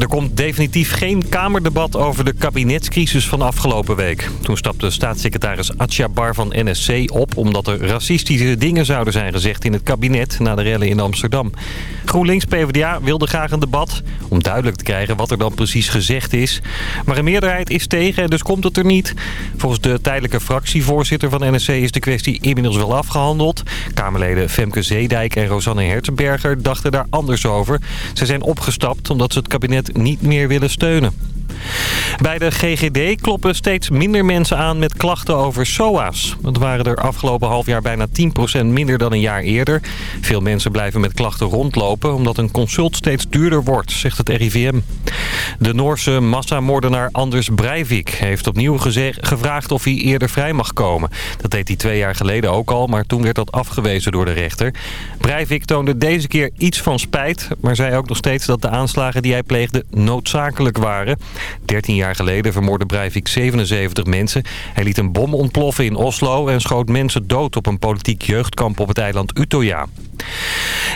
Er komt definitief geen Kamerdebat over de kabinetscrisis van afgelopen week. Toen stapte staatssecretaris Atja Bar van NSC op... omdat er racistische dingen zouden zijn gezegd in het kabinet... na de rellen in Amsterdam. GroenLinks-PVDA wilde graag een debat... om duidelijk te krijgen wat er dan precies gezegd is. Maar een meerderheid is tegen en dus komt het er niet. Volgens de tijdelijke fractievoorzitter van NSC is de kwestie inmiddels wel afgehandeld. Kamerleden Femke Zeedijk en Rosanne Hertenberger dachten daar anders over. Ze zijn opgestapt omdat ze het kabinet niet meer willen steunen. Bij de GGD kloppen steeds minder mensen aan met klachten over SOA's. Het waren er afgelopen half jaar bijna 10% minder dan een jaar eerder. Veel mensen blijven met klachten rondlopen omdat een consult steeds duurder wordt, zegt het RIVM. De Noorse massamoordenaar Anders Breivik heeft opnieuw gevraagd of hij eerder vrij mag komen. Dat deed hij twee jaar geleden ook al, maar toen werd dat afgewezen door de rechter. Breivik toonde deze keer iets van spijt, maar zei ook nog steeds dat de aanslagen die hij pleegde noodzakelijk waren. 13 jaar geleden vermoordde Breivik 77 mensen. Hij liet een bom ontploffen in Oslo en schoot mensen dood op een politiek jeugdkamp op het eiland Utøya.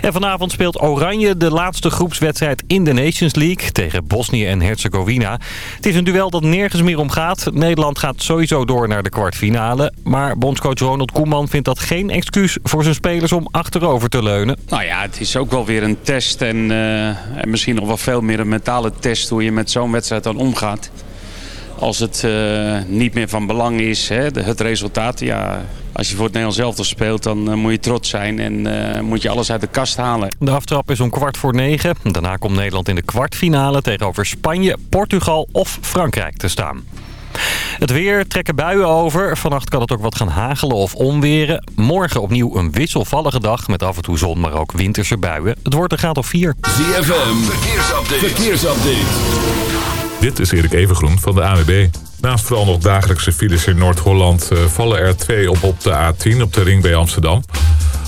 En vanavond speelt Oranje de laatste groepswedstrijd in de Nations League tegen Bosnië en Herzegovina. Het is een duel dat nergens meer om gaat. Nederland gaat sowieso door naar de kwartfinale. Maar bondscoach Ronald Koeman vindt dat geen excuus voor zijn spelers om achterover te leunen. Nou ja, het is ook wel weer een test en, uh, en misschien nog wel veel meer een mentale test hoe je met zo'n wedstrijd dan omgaat. Als het uh, niet meer van belang is, hè, het resultaat, ja, als je voor het Nederlands elftal speelt, dan uh, moet je trots zijn en uh, moet je alles uit de kast halen. De aftrap is om kwart voor negen. Daarna komt Nederland in de kwartfinale tegenover Spanje, Portugal of Frankrijk te staan. Het weer trekken buien over. Vannacht kan het ook wat gaan hagelen of onweren. Morgen opnieuw een wisselvallige dag met af en toe zon, maar ook winterse buien. Het wordt een graad of 4. ZFM, verkeersupdate. verkeersupdate. Dit is Erik Evengroen van de AWB. Naast vooral nog dagelijkse files in Noord-Holland uh, vallen er twee op op de A10 op de ring bij Amsterdam.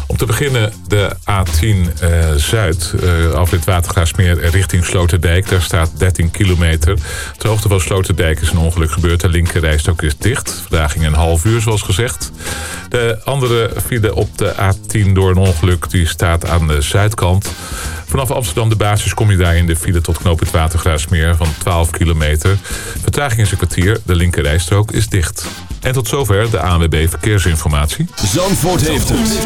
Om te beginnen de A10 uh, Zuid, uh, afrit Watergraafsmeer richting Sloterdijk. Daar staat 13 kilometer. Ter hoogte van Sloterdijk is een ongeluk gebeurd. De linkerrijstok is dicht. Verdaging een half uur zoals gezegd. De andere file op de A10 door een ongeluk die staat aan de zuidkant. Vanaf Amsterdam de basis kom je daar in de file tot knoop het Watergraafsmeer van 12 kilometer. Vertraging is een kwartier. De linkerrijstrook is dicht. En tot zover de ANWB Verkeersinformatie. Zandvoort heeft het.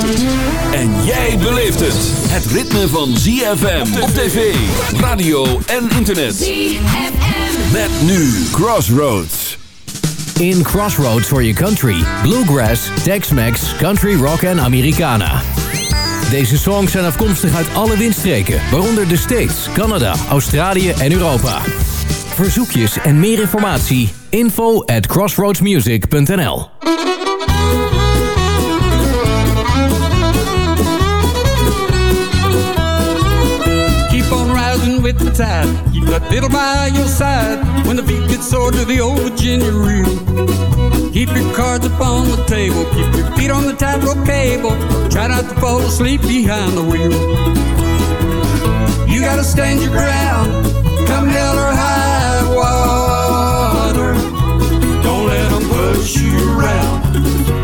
En jij beleeft het. Het ritme van ZFM op tv, radio en internet. ZFM. Met nu Crossroads. In Crossroads for your country. Bluegrass, Tex-Mex, Country Rock en Americana. Deze songs zijn afkomstig uit alle windstreken, waaronder de States, Canada, Australië en Europa. Verzoekjes en meer informatie, info at crossroadsmusic.nl Keep on rising with the tide, keep that fiddle by your side, when the beat gets sore to the old Virginia reel. Keep your cards up on the table, keep your feet on the tightrope cable, try not to fall asleep behind the wheel. You gotta stand your ground, come hell or high water. Don't let them push you around.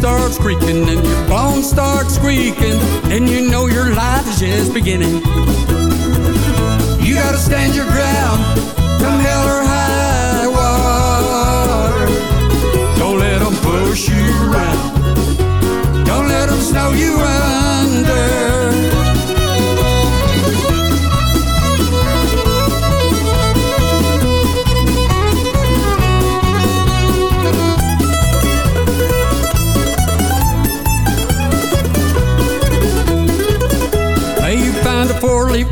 Starts creaking and your bones start squeaking, then you know your life is just beginning. You gotta stand your ground, come hell or high water. Don't let them push you around. Don't let them snow you under.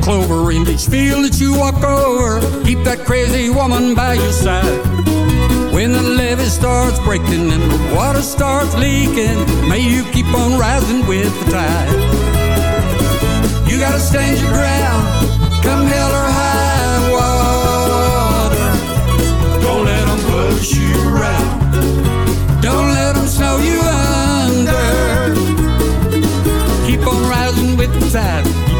Clover in each field that you walk over. Keep that crazy woman by your side. When the levee starts breaking and the water starts leaking, may you keep on rising with the tide. You gotta stand your ground, come hell or high water. Don't let them push you around.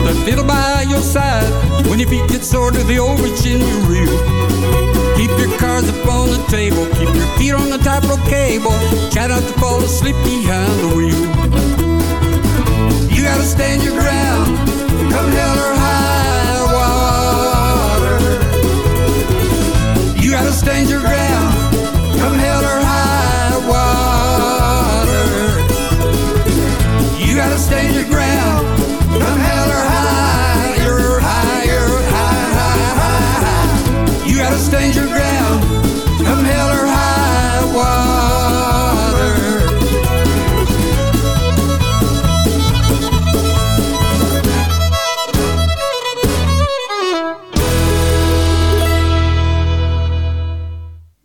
That fiddle by your side. When your feet get sore to the old in your reel. Keep your cards up on the table. Keep your feet on the tightrope cable. Try not to fall asleep behind the wheel. You gotta stand your ground. Come hell or high water. You gotta stand your ground. Come hell or high water. You gotta stand your ground.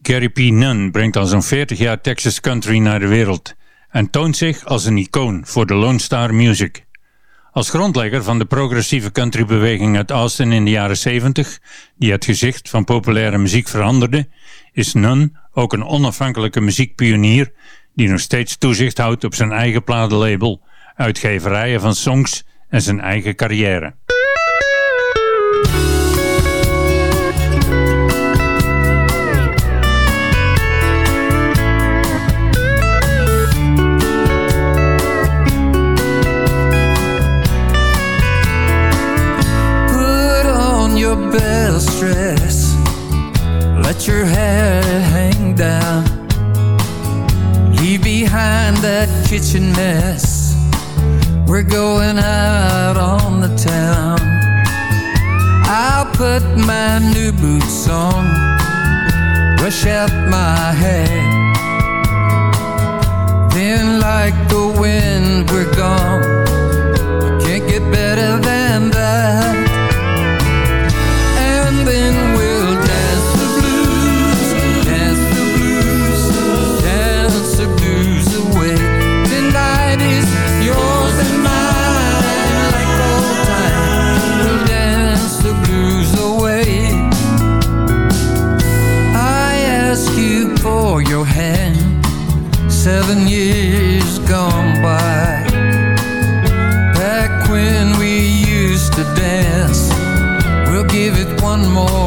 Gary P. Nunn brengt al zo'n 40 jaar Texas country naar de wereld en toont zich als een icoon voor de Lone Star Music. Als grondlegger van de progressieve countrybeweging uit Austin in de jaren 70, die het gezicht van populaire muziek veranderde, is Nunn ook een onafhankelijke muziekpionier die nog steeds toezicht houdt op zijn eigen platenlabel, uitgeverijen van songs en zijn eigen carrière. That kitchen mess. We're going out on the town. I'll put my new boots on. Brush out my hair. Then, like the wind, we're gone. Can't get better than that. Seven years gone by. Back when we used to dance, we'll give it one more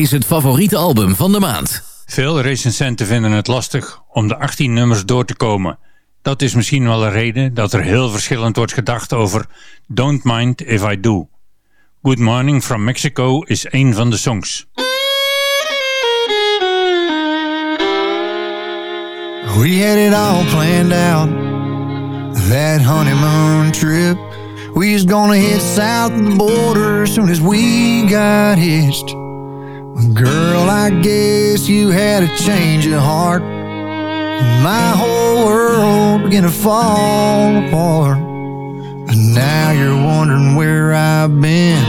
is het favoriete album van de maand. Veel recensenten vinden het lastig om de 18 nummers door te komen. Dat is misschien wel een reden dat er heel verschillend wordt gedacht over Don't Mind If I Do. Good Morning from Mexico is een van de songs. We had it all planned out That honeymoon trip We was gonna hit south of the border As soon as we got hitched Girl, I guess you had a change of heart. My whole world began to fall apart. And now you're wondering where I've been.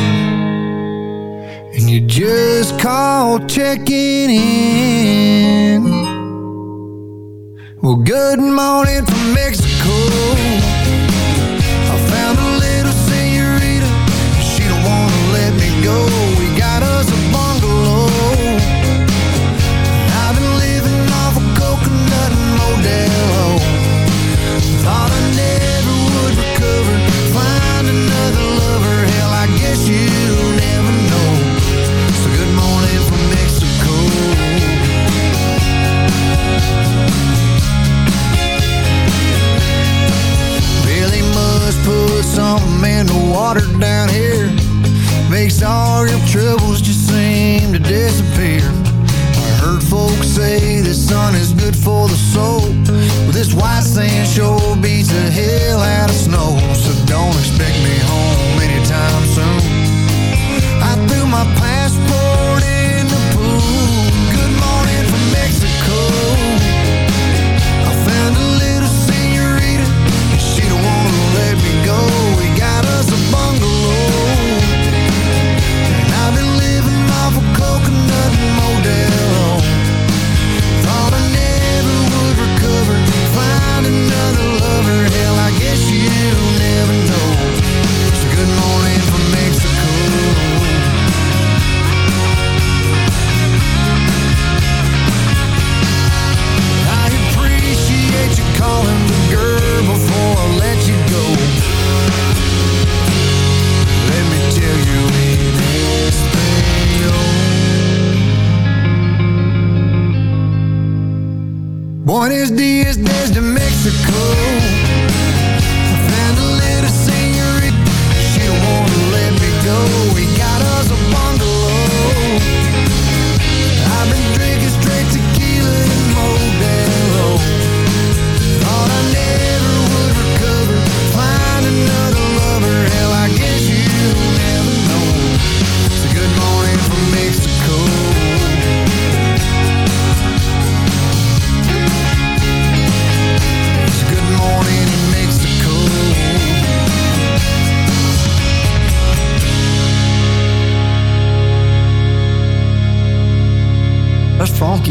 And you just called checking in. Well, good morning from Mexico. I found a little senorita. She don't want to let me go.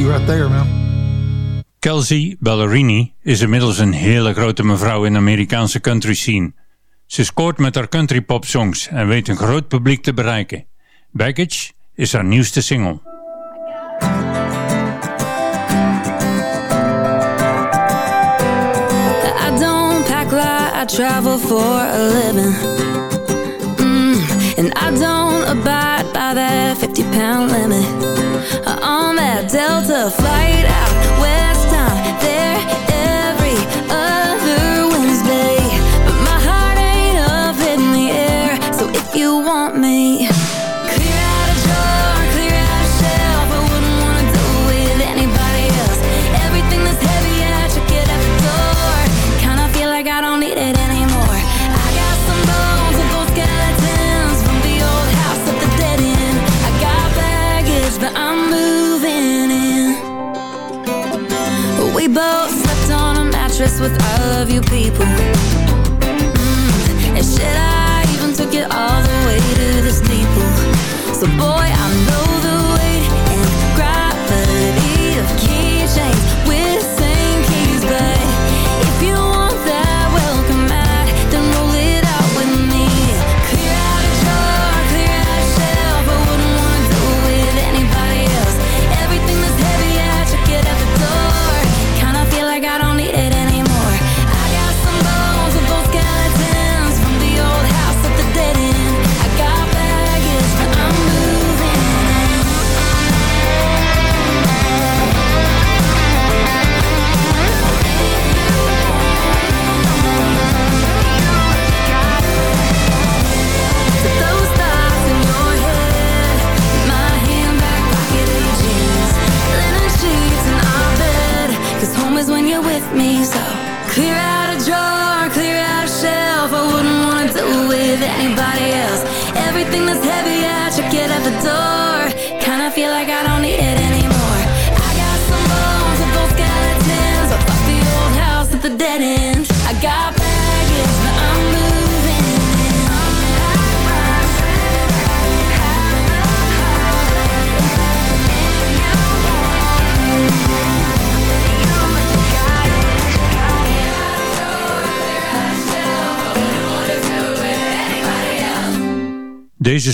you right there, man. Kelsey Ballerini is inmiddels een hele grote mevrouw in de Amerikaanse country scene. Ze scoort met haar country pop songs en weet een groot publiek te bereiken. Baggage is haar nieuwste single. I don't pack lie, I travel for a living. Mm, and I don't abide by that 50 pound limit. on that Delta flight out. love you people mm. And shit, I even took it all the way to the steeple So boy,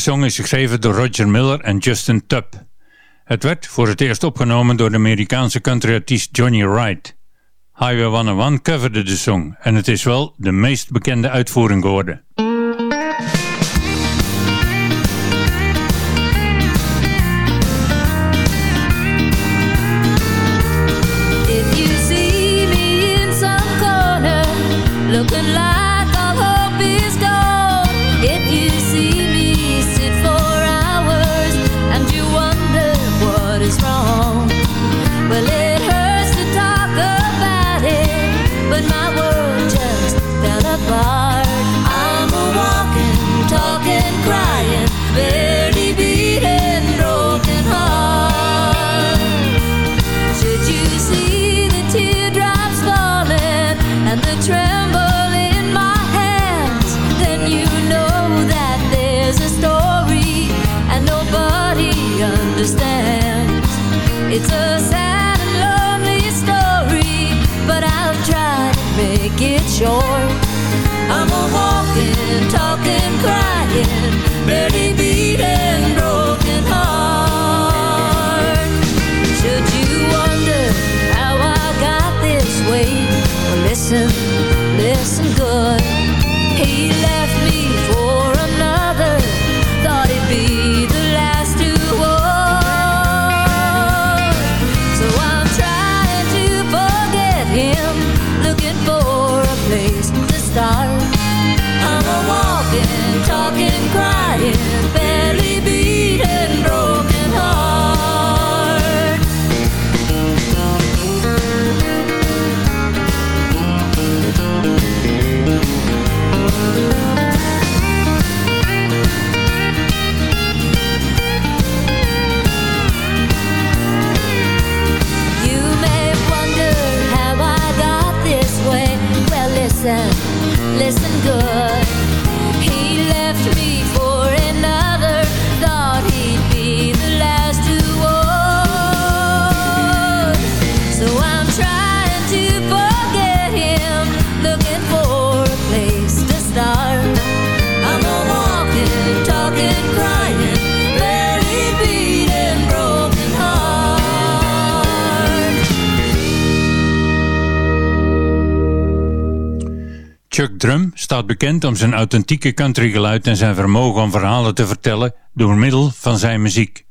song is geschreven door Roger Miller en Justin Tubb. Het werd voor het eerst opgenomen door de Amerikaanse countryartiest Johnny Wright. Highway 101 coverde de song en het is wel de meest bekende uitvoering geworden. Bekend om zijn authentieke countrygeluid en zijn vermogen om verhalen te vertellen door middel van zijn muziek.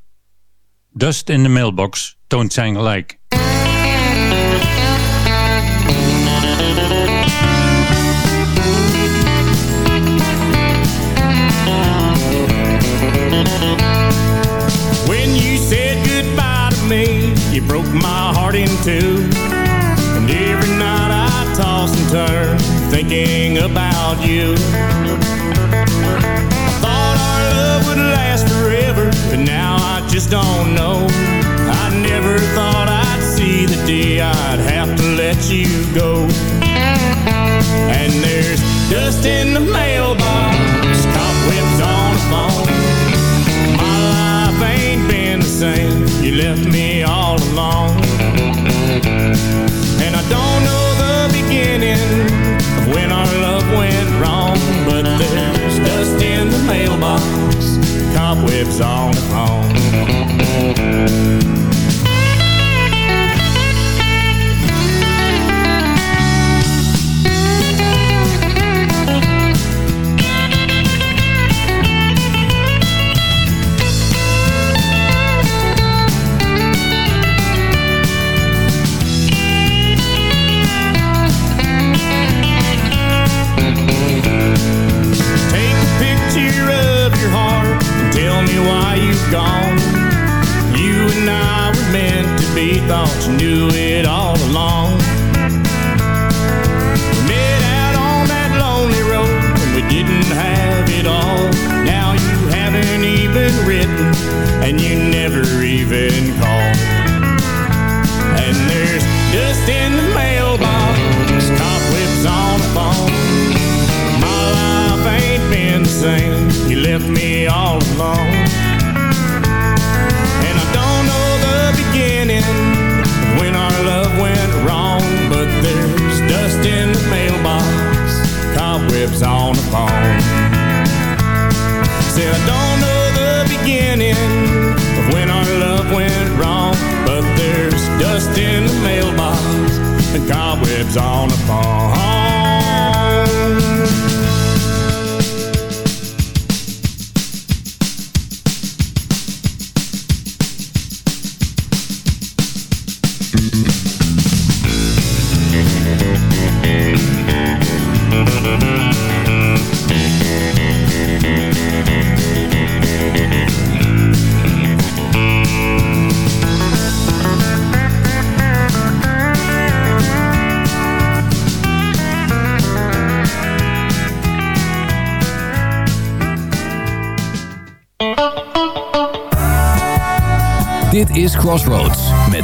Dust in the Mailbox toont zijn gelijk. When you said goodbye to me, you broke my heart in two. And every night I toss and turn, thinking about you. I thought our love would last forever, but now I just don't know. I never thought I'd see the day I'd have to let you go. And there's dust in the mailbox, cobwebs on the phone. My life ain't been the same. You left me all alone. On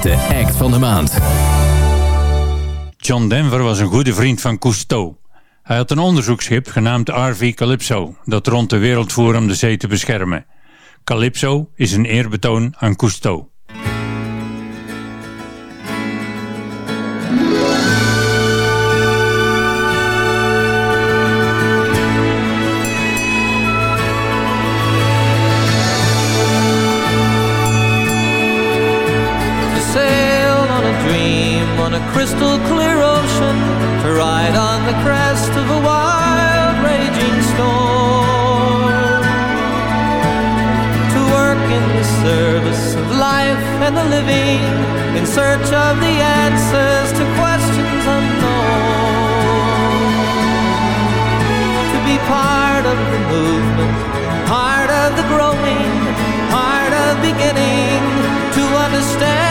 de act van de maand. John Denver was een goede vriend van Cousteau. Hij had een onderzoeksschip genaamd RV Calypso, dat rond de wereld voer om de zee te beschermen. Calypso is een eerbetoon aan Cousteau. In the service of life and the living, in search of the answers to questions unknown, to be part of the movement, part of the growing, part of beginning to understand.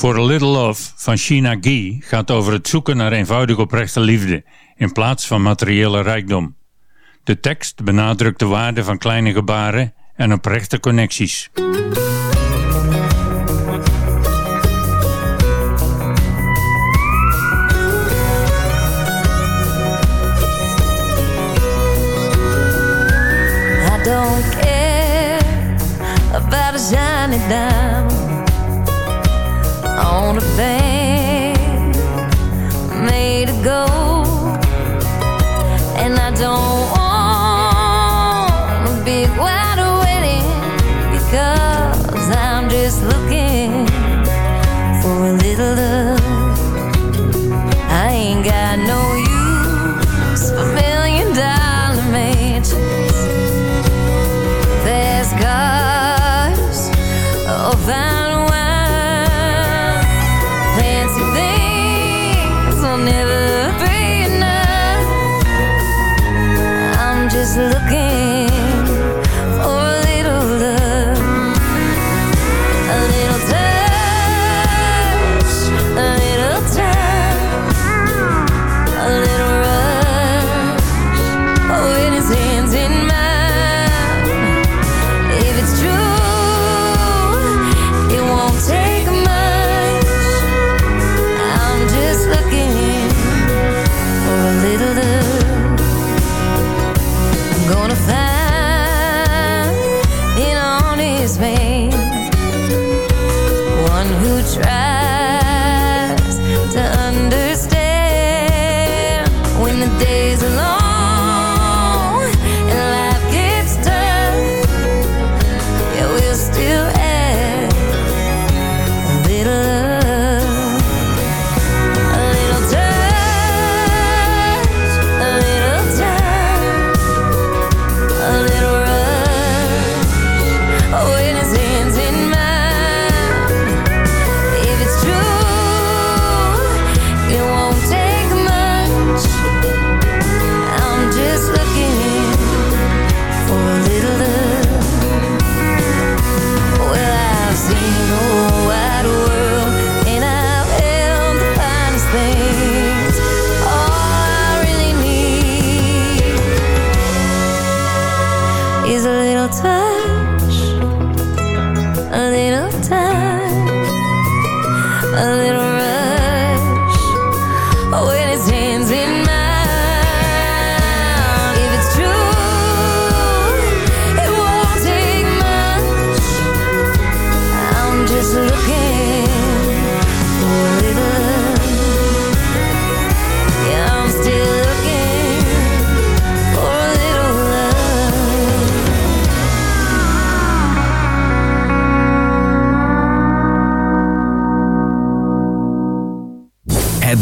For a Little Love van Sheena Gee gaat over het zoeken naar eenvoudig oprechte liefde in plaats van materiële rijkdom. De tekst benadrukt de waarde van kleine gebaren en oprechte connecties. I don't care about a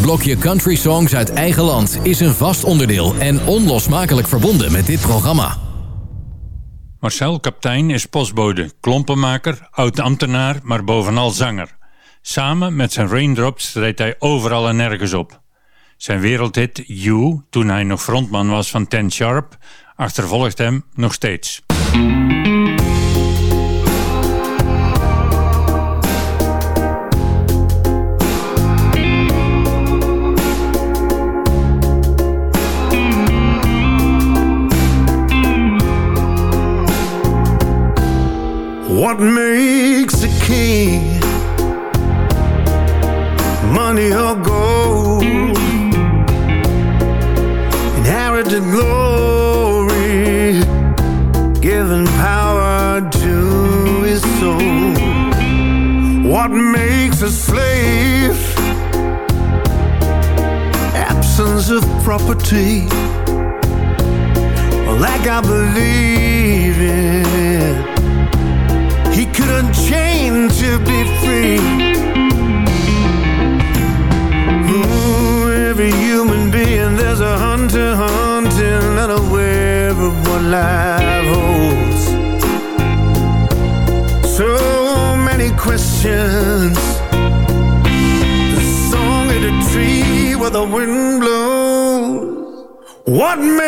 blokje country songs uit eigen land is een vast onderdeel en onlosmakelijk verbonden met dit programma. Marcel Kaptein is postbode, klompenmaker, oud-ambtenaar, maar bovenal zanger. Samen met zijn Raindrops treedt hij overal en nergens op. Zijn wereldhit You, toen hij nog frontman was van Ten Sharp, achtervolgt hem nog steeds. What makes a king? Money or gold? Inherited glory, given power to his soul. What makes a slave? Absence of property. Like I believe in. What makes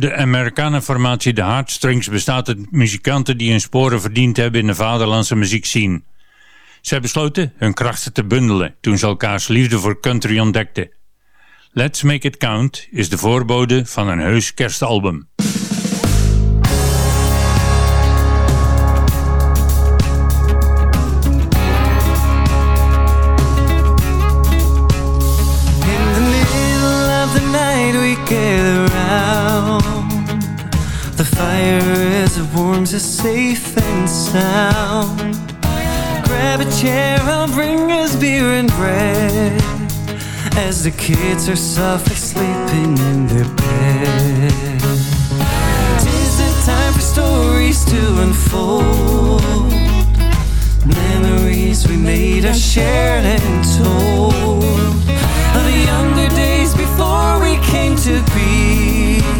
De Amerikanenformatie de Heartstrings bestaat uit muzikanten die hun sporen verdiend hebben in de vaderlandse muziekscene. Zij besloten hun krachten te bundelen toen ze elkaars liefde voor country ontdekten. Let's Make It Count is de voorbode van een heus kerstalbum. Fire as it warms us safe and sound. Grab a chair, I'll bring us beer and bread. As the kids are softly sleeping in their bed. Tis the time for stories to unfold. Memories we made are shared and told. Of the younger days before we came to be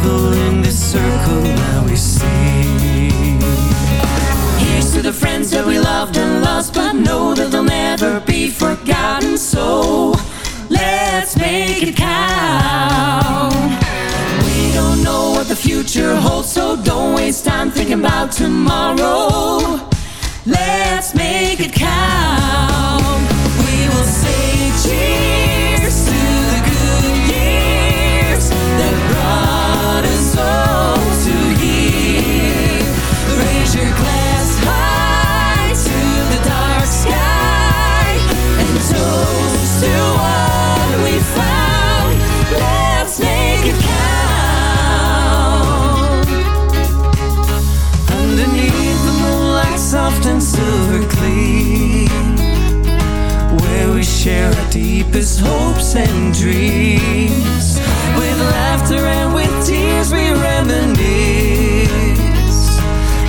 people in this circle now we see. Here's to the friends that we loved and lost But know that they'll never be forgotten. So let's make it count. We don't know what the future holds So don't waste time thinking about tomorrow. Let's make it count. We will say cheers dreams. With laughter and with tears, we reminisce.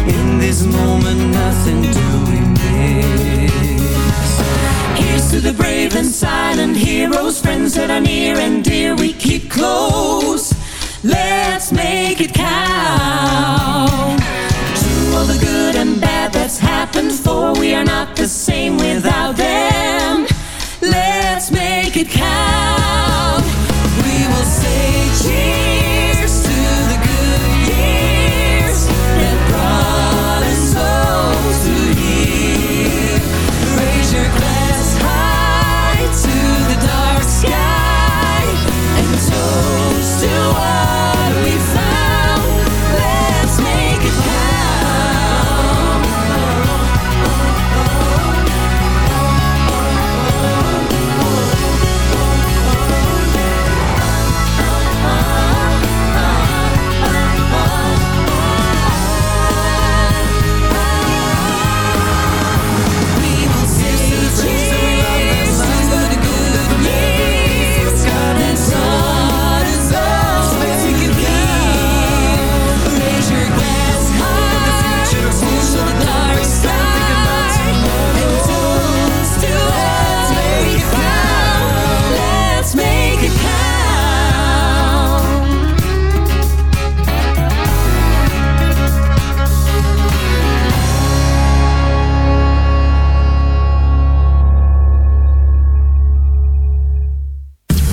In this moment, nothing do we miss. Here's to the brave and silent heroes, friends that are near and dear,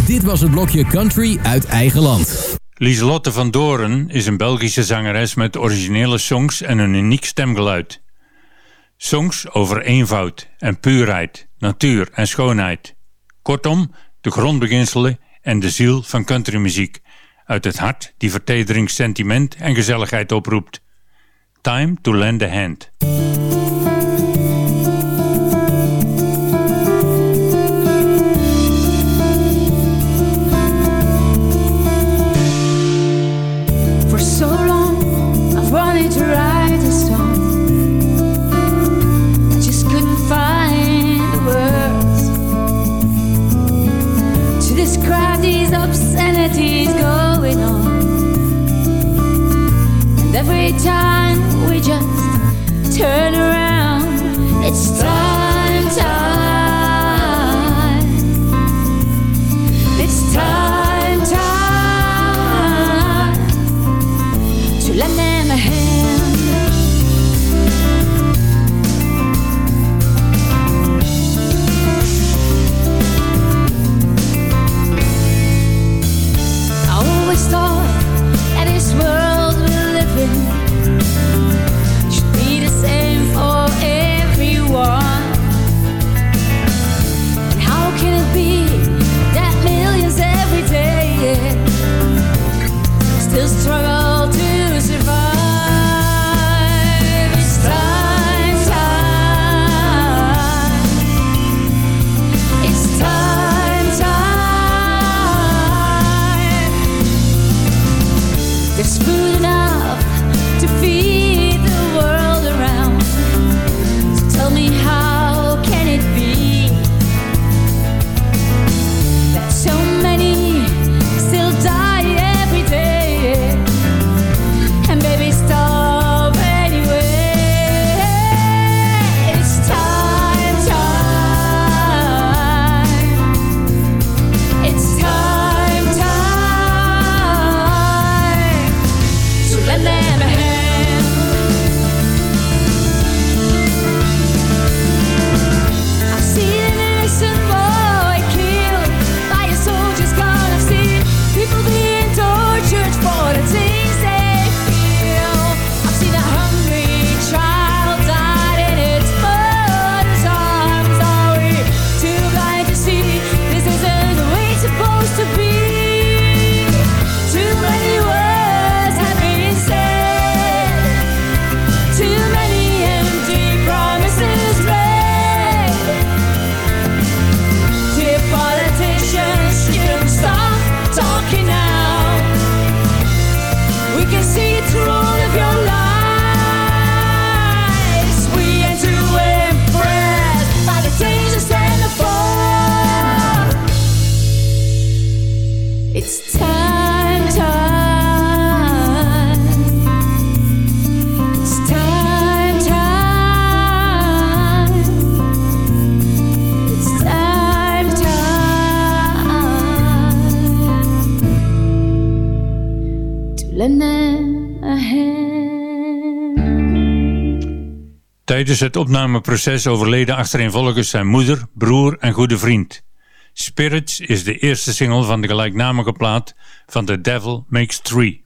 Dit was het blokje Country uit eigen land. Lieselotte van Doren is een Belgische zangeres met originele songs en een uniek stemgeluid. Songs over eenvoud en puurheid, natuur en schoonheid. Kortom, de grondbeginselen en de ziel van countrymuziek. Uit het hart die vertedering, sentiment en gezelligheid oproept. Time to lend a hand. Every time we just turn around, it's time. Tijdens het opnameproces overleden achtereenvolgens zijn moeder, broer en goede vriend. Spirits is de eerste single van de gelijknamige plaat van The Devil Makes Three.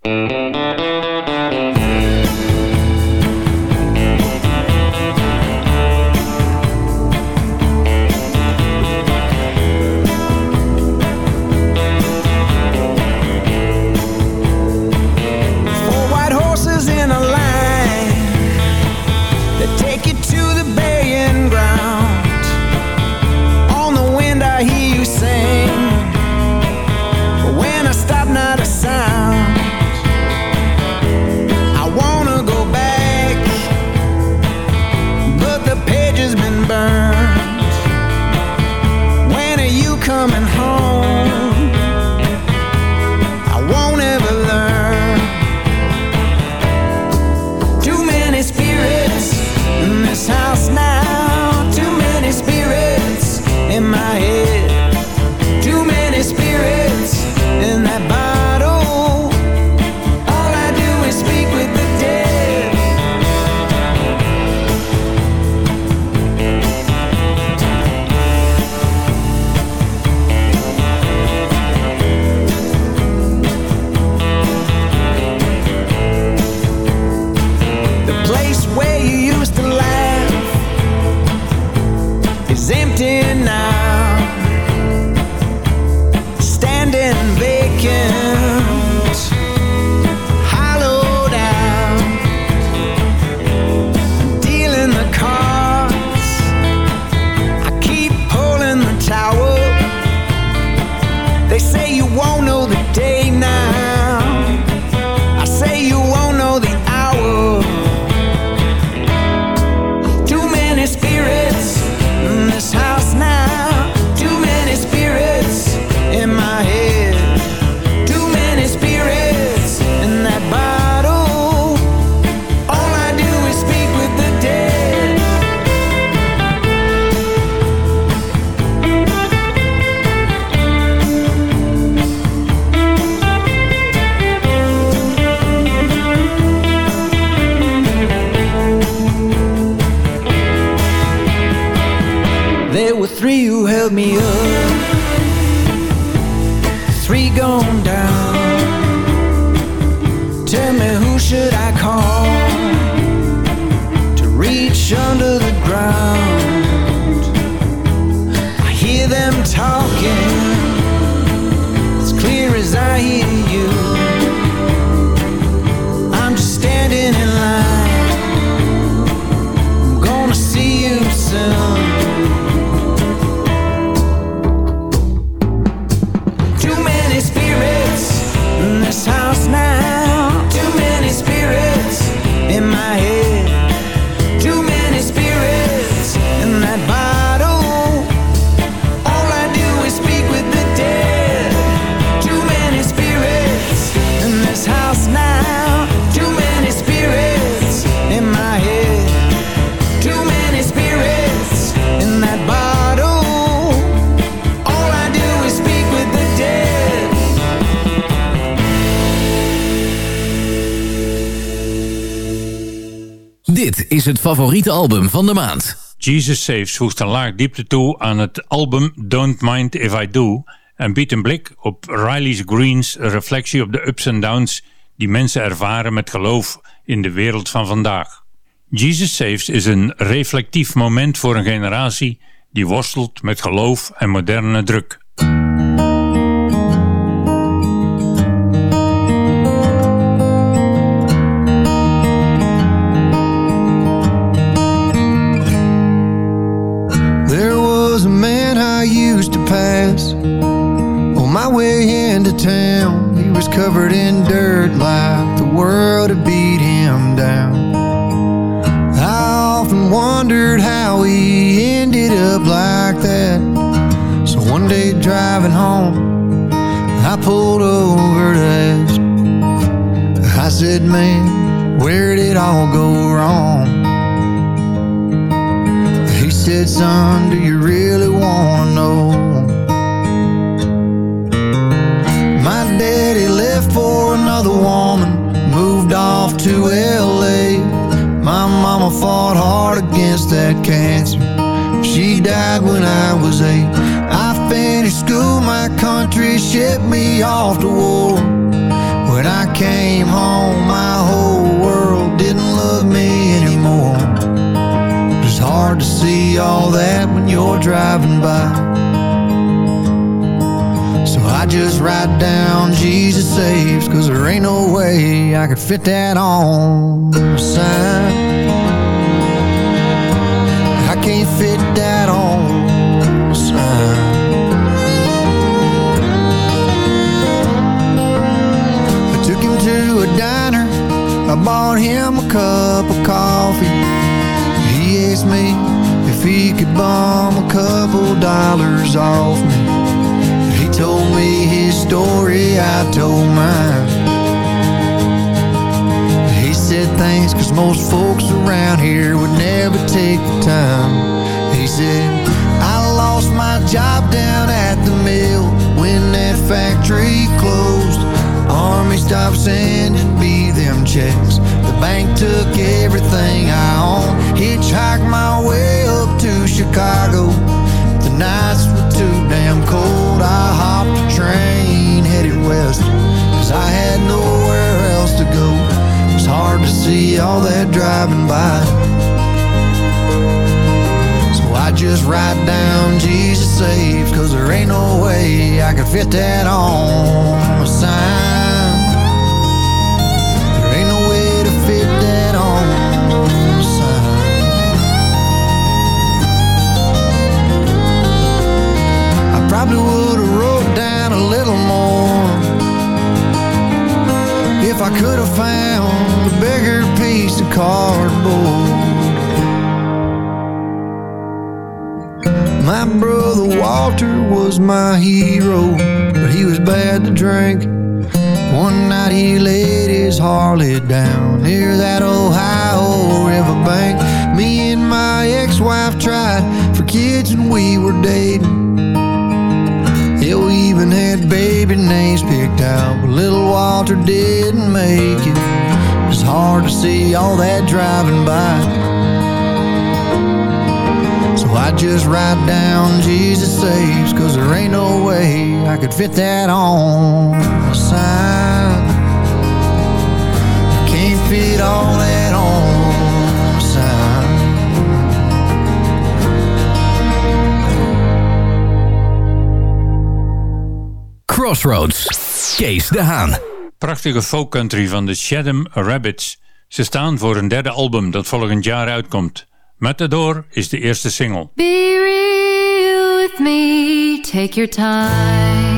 Favoriete album van de maand. Jesus Saves voegt een laag diepte toe aan het album Don't Mind If I Do en biedt een blik op Riley's Green's reflectie op de ups en downs die mensen ervaren met geloof in de wereld van vandaag. Jesus Saves is een reflectief moment voor een generatie die worstelt met geloof en moderne druk. Way into town. He was covered in dirt like the world had beat him down. I often wondered how he ended up like that. So one day driving home, I pulled over to ask. I said, man, where did it all go wrong? He said, son, do you really want to know? off to L.A. My mama fought hard against that cancer. She died when I was eight. I finished school, my country shipped me off to war. When I came home, my whole world didn't love me anymore. It's hard to see all that when you're driving by. I just write down Jesus saves, cause there ain't no way I could fit that on a sign. I can't fit that on a sign. I took him to a diner, I bought him a cup of coffee. He asked me if he could bum a couple dollars off me. Told me his story, I told mine. He said thanks, cause most folks around here would never take the time. He said, I lost my job down at the mill when that factory closed. Army stopped sending me them checks. The bank took everything I owned. Hitchhiked my way up to Chicago. The nights were too damn cold. I train headed west. Cause I had nowhere else to go. It's hard to see all that driving by. So I just write down Jesus saves. Cause there ain't no way I could fit that on a sign. Could have found a bigger piece of cardboard. My brother Walter was my hero, but he was bad to drink. One night he laid his Harley down near that Ohio riverbank. Me and my ex-wife tried for kids and we were dating. Even had baby names picked out, but little Walter didn't make it. It's hard to see all that driving by. So I just write down Jesus saves, cause there ain't no way I could fit that on a sign. I can't fit all that Crossroads. Kees de Haan. Prachtige folk country van de Shadham Rabbits. Ze staan voor een derde album dat volgend jaar uitkomt. Matador is de eerste single. Be real with me, take your time.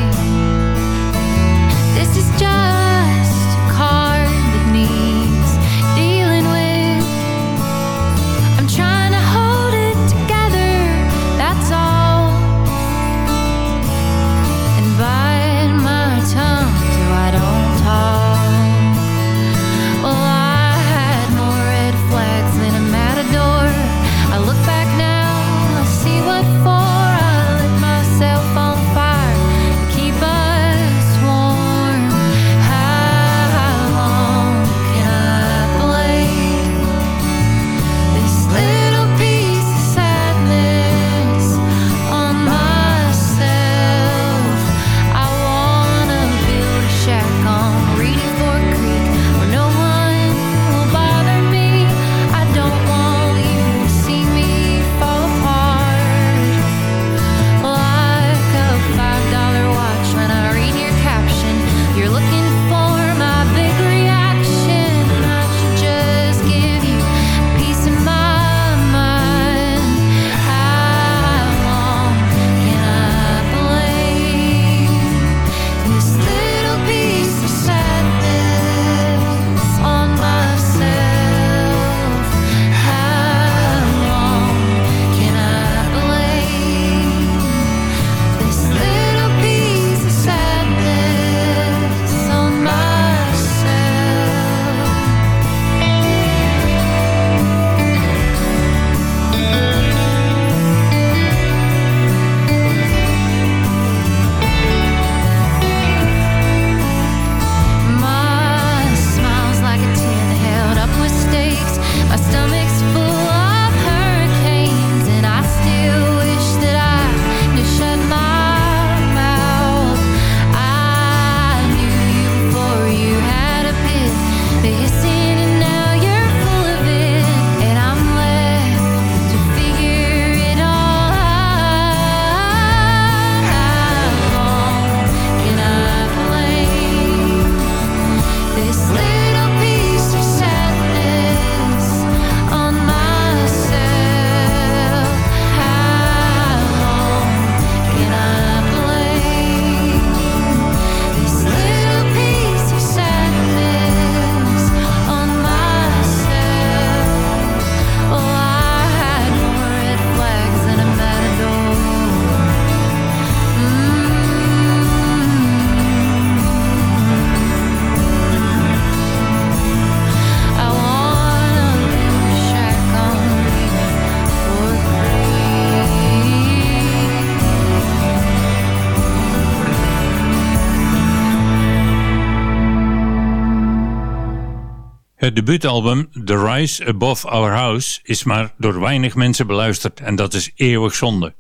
Debuutalbum The Rise Above Our House is maar door weinig mensen beluisterd en dat is eeuwig zonde.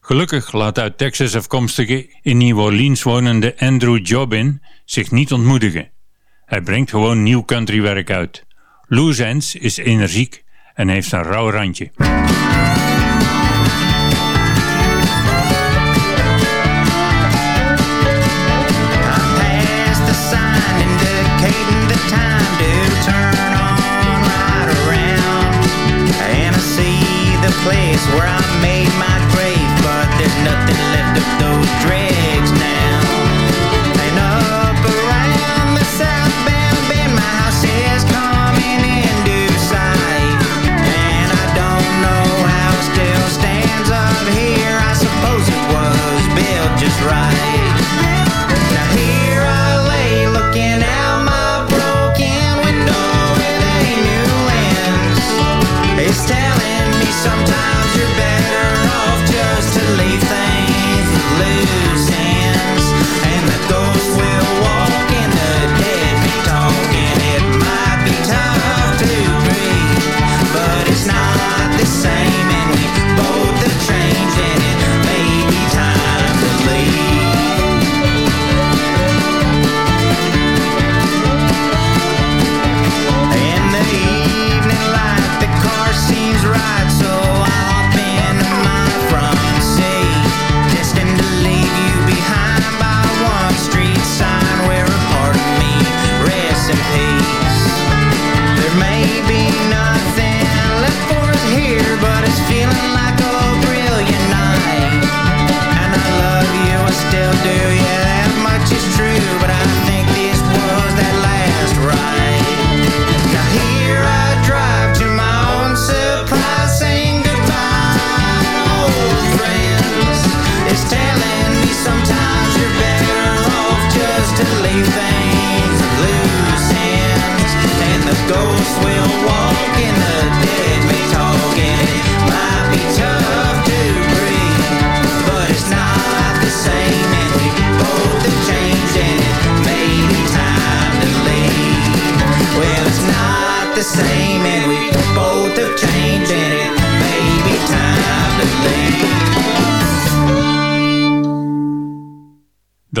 Gelukkig laat uit Texas afkomstige in New Orleans wonende Andrew Jobin zich niet ontmoedigen. Hij brengt gewoon nieuw countrywerk uit. Loose Ends is energiek en heeft een rauw randje. Place where I made my grave, but there's nothing left of those dregs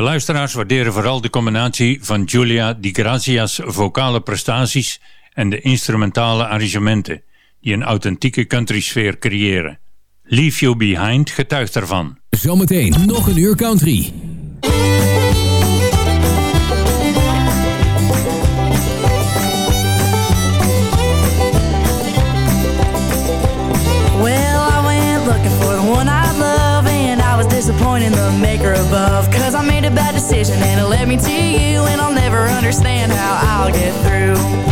De luisteraars waarderen vooral de combinatie van Julia Di Grazia's vocale prestaties en de instrumentale arrangementen, die een authentieke country sfeer creëren. Leave You Behind getuigt daarvan. Zometeen nog een uur country. Well, I went looking for the one I love, and I was disappointed in the maker above. Cause I made a bad decision, and it led me to you, and I'll never understand how I'll get through.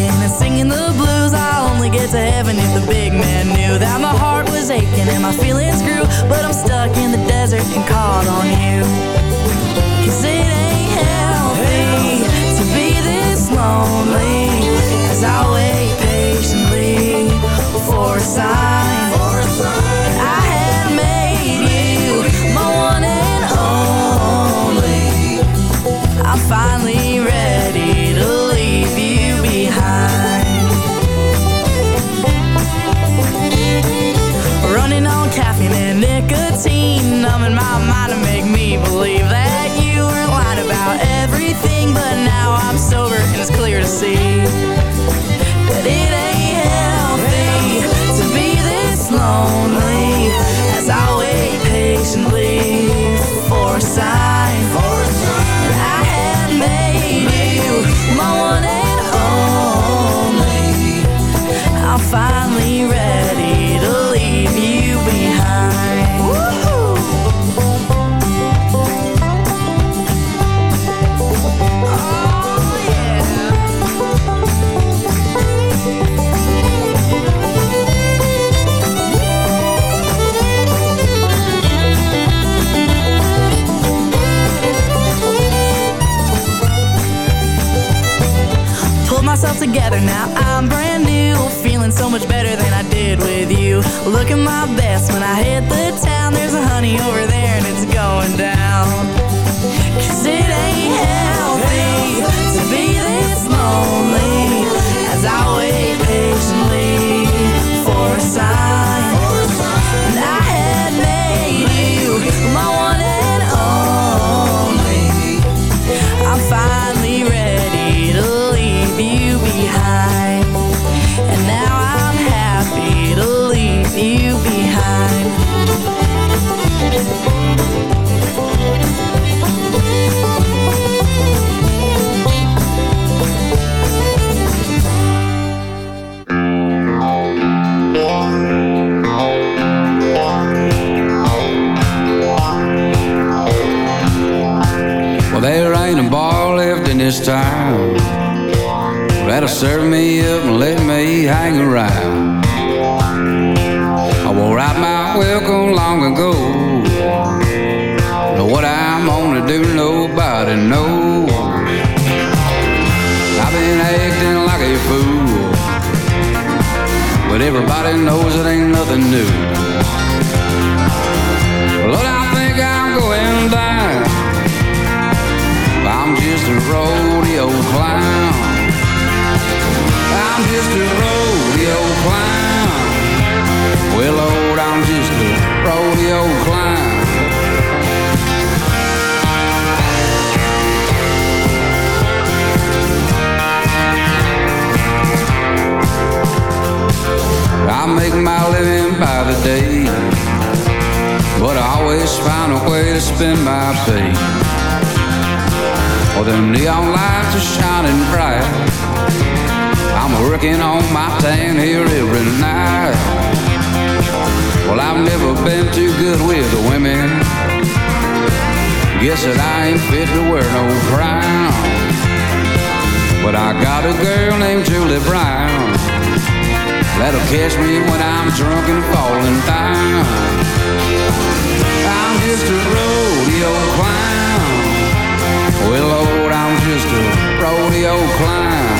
Picking and singing the blues. I'll only get to heaven if the big man knew that my heart was aching and my feelings grew. But I'm stuck in the desert and caught on you. Cause it ain't healthy to be this lonely. As I wait patiently for a sign. To make me together. Now I'm brand new Feeling so much better than I did with you. Looking my best when I hit the town. There's a honey over there and it's going down. Cause it ain't healthy to be this lonely. And now I'm happy to leave you behind. Well, there ain't a ball left in this town that'll serve me up and let me hang around. I wore out my welcome long ago. Know what I'm gonna do, nobody knows. I've been acting like a fool, but everybody knows it ain't nothing new. Lord, I think I'm going down. I'm just a rodeo I'm just a rodeo clown. Well, Lord, I'm just a rodeo clown. I make my living by the day, but I always find a way to spend my pay. Well, them neon lights are shining bright. I'm working on my tan here every night. Well, I've never been too good with the women. Guess that I ain't fit to wear no crown. But I got a girl named Julie Brown. That'll catch me when I'm drunk and falling down. I'm just a rodeo clown. Well, Lord, I'm just a rodeo clown.